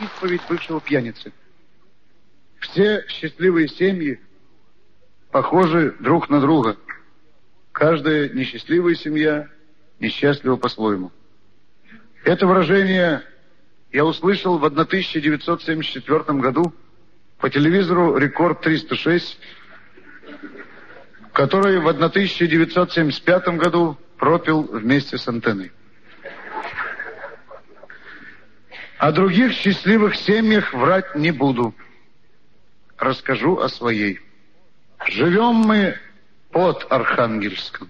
исповедь бывшего пьяницы. Все счастливые семьи похожи друг на друга. Каждая несчастливая семья несчастлива по-своему. Это выражение я услышал в 1974 году по телевизору «Рекорд 306», который в 1975 году пропил вместе с антенной. О других счастливых семьях врать не буду. Расскажу о своей. Живем мы под Архангельском.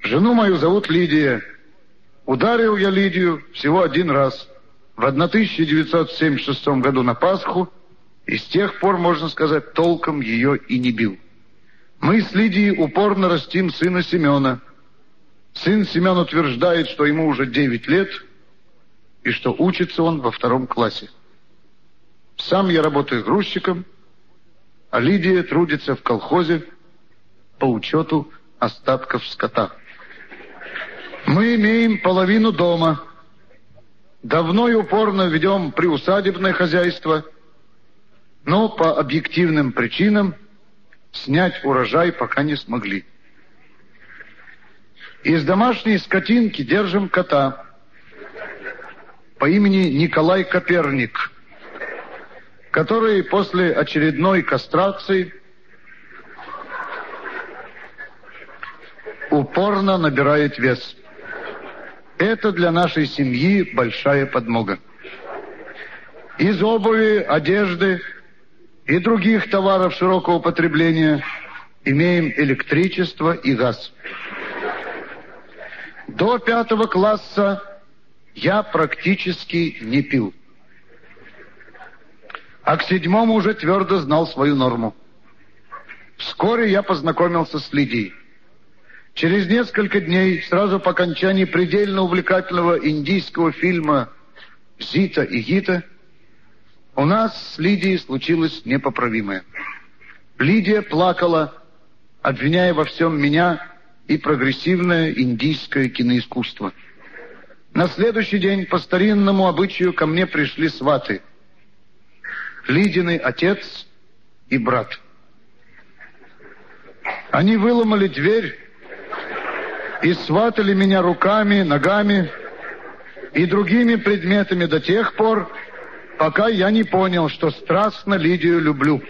Жену мою зовут Лидия. Ударил я Лидию всего один раз. В 1976 году на Пасху. И с тех пор, можно сказать, толком ее и не бил. Мы с Лидией упорно растим сына Семена. Сын Семен утверждает, что ему уже 9 лет – и что учится он во втором классе. Сам я работаю грузчиком, а Лидия трудится в колхозе по учету остатков скота. Мы имеем половину дома. Давно и упорно ведем приусадебное хозяйство, но по объективным причинам снять урожай пока не смогли. Из домашней скотинки держим кота – по имени Николай Коперник, который после очередной кастрации упорно набирает вес. Это для нашей семьи большая подмога. Из обуви, одежды и других товаров широкого потребления имеем электричество и газ. До пятого класса я практически не пил. А к седьмому уже твердо знал свою норму. Вскоре я познакомился с Лидией. Через несколько дней, сразу по окончании предельно увлекательного индийского фильма «Зита и Гита», у нас с Лидией случилось непоправимое. Лидия плакала, обвиняя во всем меня и прогрессивное индийское киноискусство – на следующий день по старинному обычаю ко мне пришли сваты. Лидиный отец и брат. Они выломали дверь и сватали меня руками, ногами и другими предметами до тех пор, пока я не понял, что страстно Лидию люблю.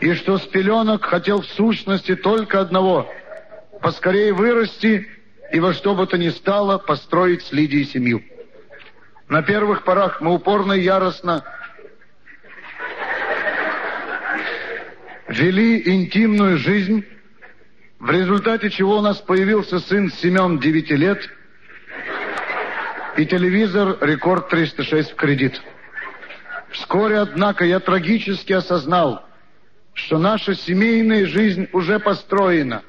И что с пеленок хотел в сущности только одного — поскорее вырасти и во что бы то ни стало построить с Лидией семью. На первых порах мы упорно и яростно вели интимную жизнь, в результате чего у нас появился сын Семен 9 лет и телевизор «Рекорд 306» в кредит. Вскоре, однако, я трагически осознал, что наша семейная жизнь уже построена,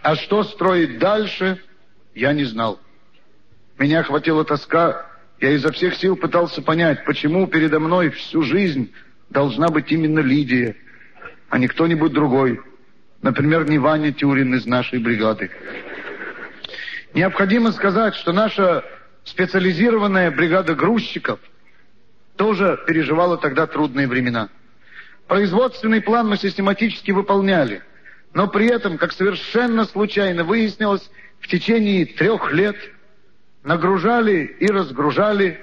а что строить дальше – я не знал. Меня охватила тоска. Я изо всех сил пытался понять, почему передо мной всю жизнь должна быть именно Лидия, а не кто-нибудь другой. Например, не Ваня Тюрин из нашей бригады. Необходимо сказать, что наша специализированная бригада грузчиков тоже переживала тогда трудные времена. Производственный план мы систематически выполняли, но при этом, как совершенно случайно выяснилось, в течение трех лет нагружали и разгружали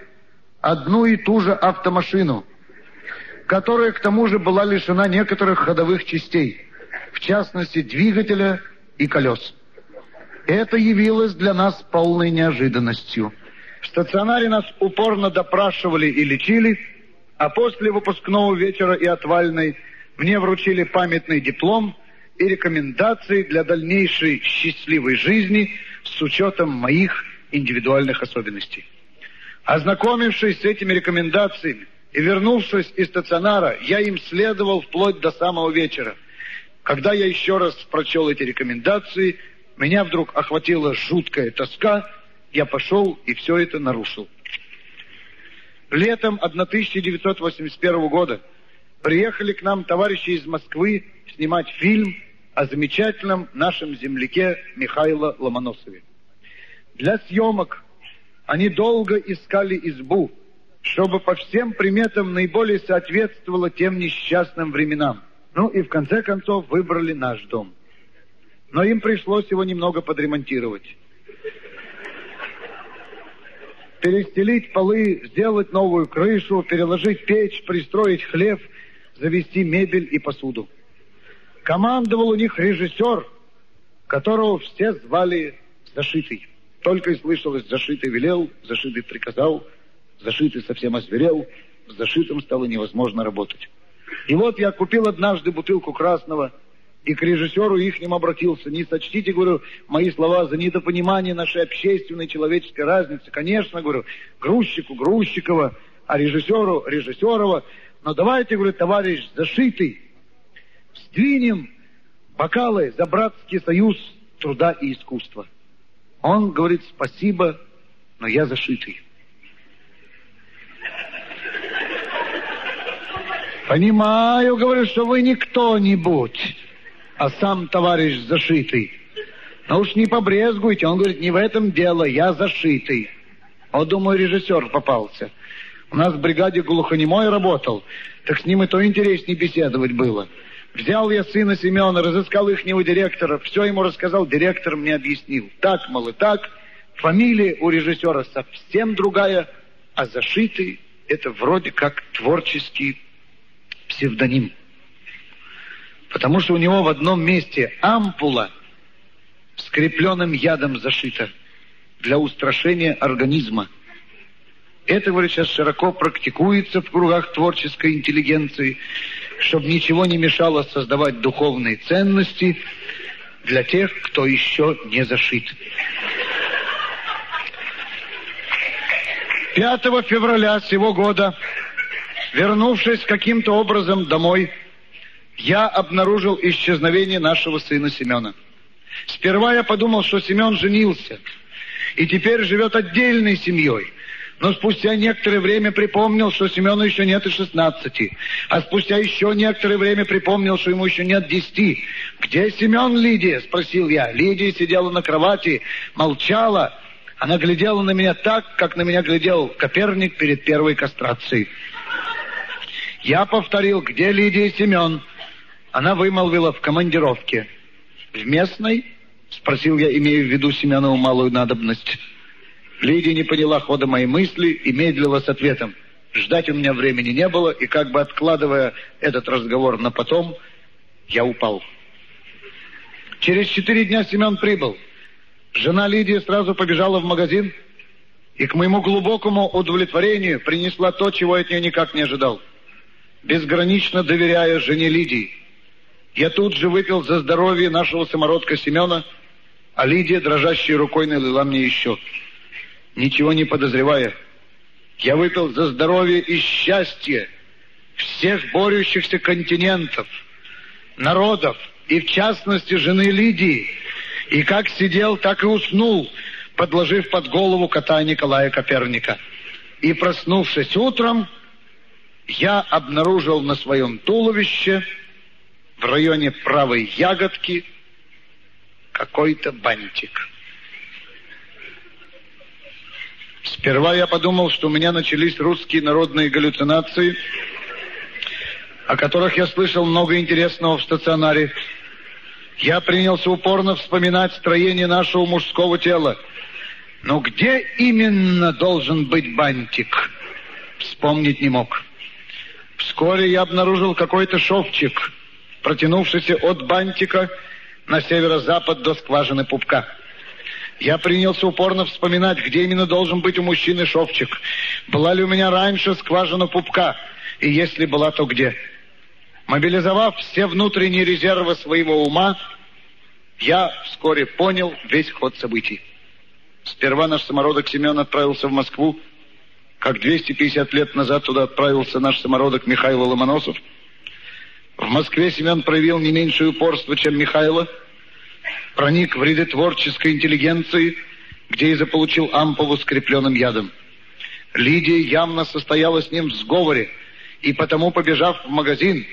одну и ту же автомашину, которая к тому же была лишена некоторых ходовых частей, в частности двигателя и колес. Это явилось для нас полной неожиданностью. В стационаре нас упорно допрашивали и лечили, а после выпускного вечера и отвальной мне вручили памятный диплом и рекомендации для дальнейшей счастливой жизни с учетом моих индивидуальных особенностей. Ознакомившись с этими рекомендациями и вернувшись из стационара, я им следовал вплоть до самого вечера. Когда я еще раз прочел эти рекомендации, меня вдруг охватила жуткая тоска, я пошел и все это нарушил. Летом 1981 года приехали к нам товарищи из Москвы снимать фильм о замечательном нашем земляке Михаила Ломоносове. Для съемок они долго искали избу, чтобы по всем приметам наиболее соответствовало тем несчастным временам. Ну и в конце концов выбрали наш дом. Но им пришлось его немного подремонтировать. Перестелить полы, сделать новую крышу, переложить печь, пристроить хлев, завести мебель и посуду. Командовал у них режиссер, которого все звали Зашитый. Только и слышалось, Зашитый велел, Зашитый приказал, Зашитый совсем озверел, с Зашитым стало невозможно работать. И вот я купил однажды бутылку красного, и к режиссеру их ним обратился. Не сочтите, говорю, мои слова за недопонимание нашей общественной человеческой разницы. Конечно, говорю, грузчику Грузчикова, а режиссеру Режиссерова. Но давайте, говорю, товарищ Зашитый, сдвинем бокалы за братский союз труда и искусства. Он говорит, спасибо, но я зашитый. Понимаю, говорю, что вы не кто-нибудь, а сам товарищ зашитый. Но уж не побрезгуйте. Он говорит, не в этом дело, я зашитый. Вот, думаю, режиссер попался. У нас в бригаде глухонемой работал, так с ним и то интереснее беседовать было. Взял я сына Семена, разыскал ихнего директора, все ему рассказал, директор мне объяснил. Так, мол, и так. Фамилия у режиссера совсем другая, а зашитый это вроде как творческий псевдоним. Потому что у него в одном месте ампула скрепленным ядом зашита для устрашения организма. Это, говорит, сейчас широко практикуется в кругах творческой интеллигенции чтобы ничего не мешало создавать духовные ценности для тех, кто еще не зашит. 5 февраля сего года, вернувшись каким-то образом домой, я обнаружил исчезновение нашего сына Семена. Сперва я подумал, что Семен женился и теперь живет отдельной семьей – но спустя некоторое время припомнил, что Семену еще нет и шестнадцати. А спустя еще некоторое время припомнил, что ему еще нет десяти. «Где Семен, Лидия?» — спросил я. Лидия сидела на кровати, молчала. Она глядела на меня так, как на меня глядел Коперник перед первой кастрацией. Я повторил, где Лидия и Семен? Она вымолвила в командировке. «В местной?» — спросил я, имея в виду Семенову малую надобность. Лидия не поняла хода моей мысли и медлила с ответом. Ждать у меня времени не было, и как бы откладывая этот разговор на потом, я упал. Через четыре дня Семен прибыл. Жена Лидии сразу побежала в магазин и к моему глубокому удовлетворению принесла то, чего от нее никак не ожидал. Безгранично доверяя жене Лидии, я тут же выпил за здоровье нашего самородка Семена, а Лидия дрожащей рукой налила мне еще ничего не подозревая. Я выпил за здоровье и счастье всех борющихся континентов, народов и, в частности, жены Лидии. И как сидел, так и уснул, подложив под голову кота Николая Коперника. И, проснувшись утром, я обнаружил на своем туловище в районе правой ягодки какой-то бантик. Сперва я подумал, что у меня начались русские народные галлюцинации, о которых я слышал много интересного в стационаре. Я принялся упорно вспоминать строение нашего мужского тела. Но где именно должен быть бантик? Вспомнить не мог. Вскоре я обнаружил какой-то шовчик, протянувшийся от бантика на северо-запад до скважины пупка. Я принялся упорно вспоминать, где именно должен быть у мужчины шовчик. Была ли у меня раньше скважина пупка? И если была, то где? Мобилизовав все внутренние резервы своего ума, я вскоре понял весь ход событий. Сперва наш самородок Семен отправился в Москву, как 250 лет назад туда отправился наш самородок Михаил Ломоносов. В Москве Семен проявил не меньшее упорство, чем Михайло — проник в ряды творческой интеллигенции, где и заполучил ампулу с крепленным ядом. Лидия явно состояла с ним в сговоре, и потому, побежав в магазин,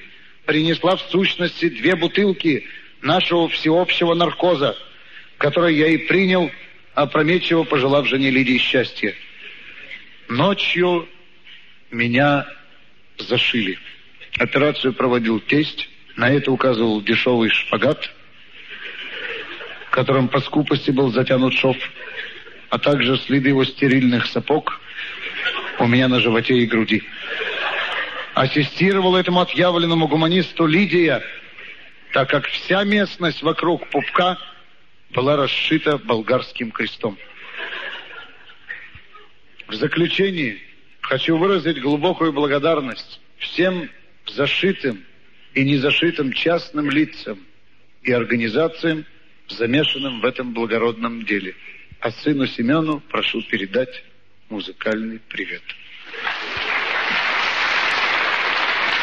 принесла в сущности две бутылки нашего всеобщего наркоза, который я и принял, опрометчиво пожелав жене Лидии счастья. Ночью меня зашили. Операцию проводил тесть, на это указывал дешевый шпагат, которым по скупости был затянут шов, а также следы его стерильных сапог у меня на животе и груди. Ассистировал этому отъявленному гуманисту Лидия, так как вся местность вокруг пупка была расшита болгарским крестом. В заключении хочу выразить глубокую благодарность всем зашитым и незашитым частным лицам и организациям, замешанным в этом благородном деле. А сыну Семену прошу передать музыкальный привет.